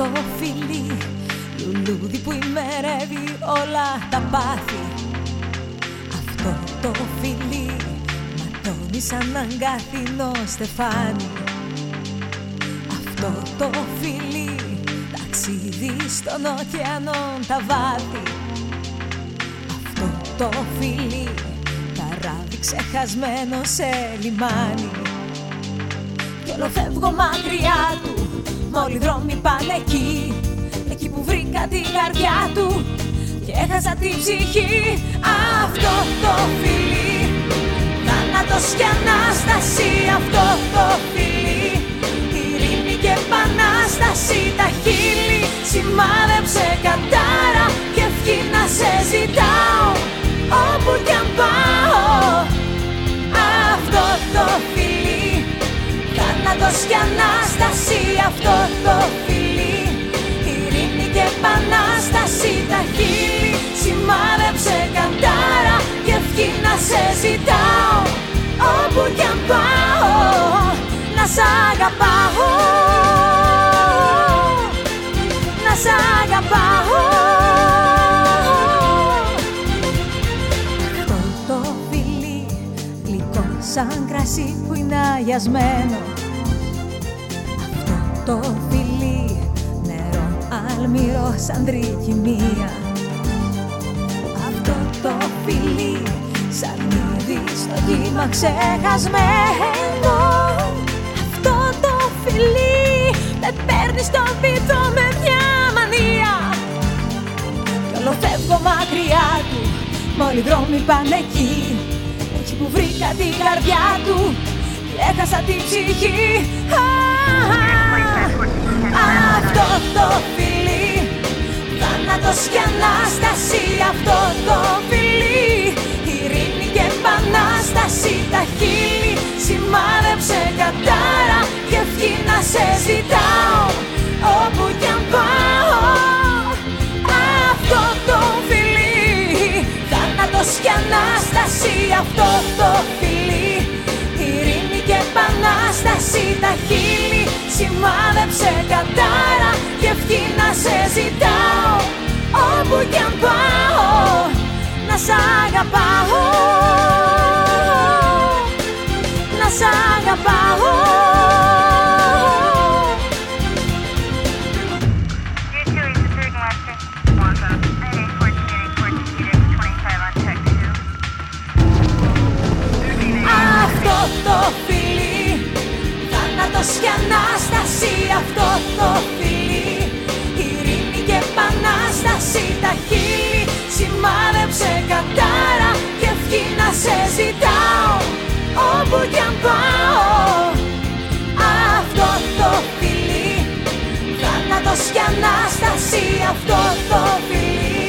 το φιλί. Λουλούδι που ημερεύει όλα τα πάθη. Αυτό το φιλί Ματώνει σαν αγκάθινο στεφάνι. Αυτό το φιλί Ταξίδι στον ωκεανό τα βάθη. Αυτό το φιλί Καράβι ξεχασμένο σε λιμάνι. Κι όλο φεύγω μακριά του Μόλι δρόμοι πάνε εκεί. Εκεί που βρήκα την καρδιά του Και έχασα την ψυχή. Αυτό το φιλί Θάνατος και Ανάσταση. Αυτό το φιλί Ειρήνη και Επανάσταση. Τα χείλη σημάδεψε κατάρα Και ευχή να σε ζητάω. Όπου κι αν πάω Αυτό το φιλί Θάνατος και Ανάσταση Αυτό το φιλί. Ειρήνη και Επανάσταση Τα χείλη σημάδεψε κατάρα Και ευχή να σε ζητάω. Όπου κι αν πάω Να σ' αγαπάω. Να σ' αγαπάω. Αυτό το φιλί γλυκό σαν κρασί που είναι αγιασμένο. Αυτό το φιλί νερό αλμυρό σαν τρικυμία Αυτό το φιλί σαν είδη στο κύμα ξεχασμένο. Αυτό το φιλί με παίρνεις στο βυθό με μια μανία. Κι όλο φεύγω μακριά του Μόλι δρόμοι πάνε εκεί. Εκεί που βρήκα την καρδιά του Και έχασα την ψυχή. Α, Αυτό το φιλί Θάνατος και Ανάσταση Αυτό το φιλί. Ειρήνη και Επανάσταση Τα χείλη σημάδεψε κατάρα Και ευχή να σε ζητάω Όπου κι αν πάω. Αυτό το φιλί Θάνατος και Ανάσταση Αυτό το φιλί. Ειρήνη και Επανάσταση Τα χείλη αγαπάω Να σ' αγαπάω U2 is Pacific Master. Wanda. At 814, 814, Phoenix, 25 on check 2. Αυτό το φιλί Θάνατος και Ανάσταση Αυτό το ζητάω Όπου κι αν πάω. Αυτό το φιλί Θάνατος και Ανάσταση. Αυτό το φιλί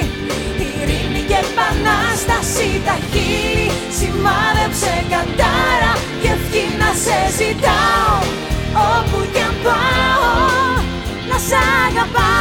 Ειρήνη και Επανάσταση. Τα χείλη σημάδεψε κατάρα Και ευχή να σε ζητάω. Όπου κι αν πάω Να σ' αγαπάω Να σ' αγαπάω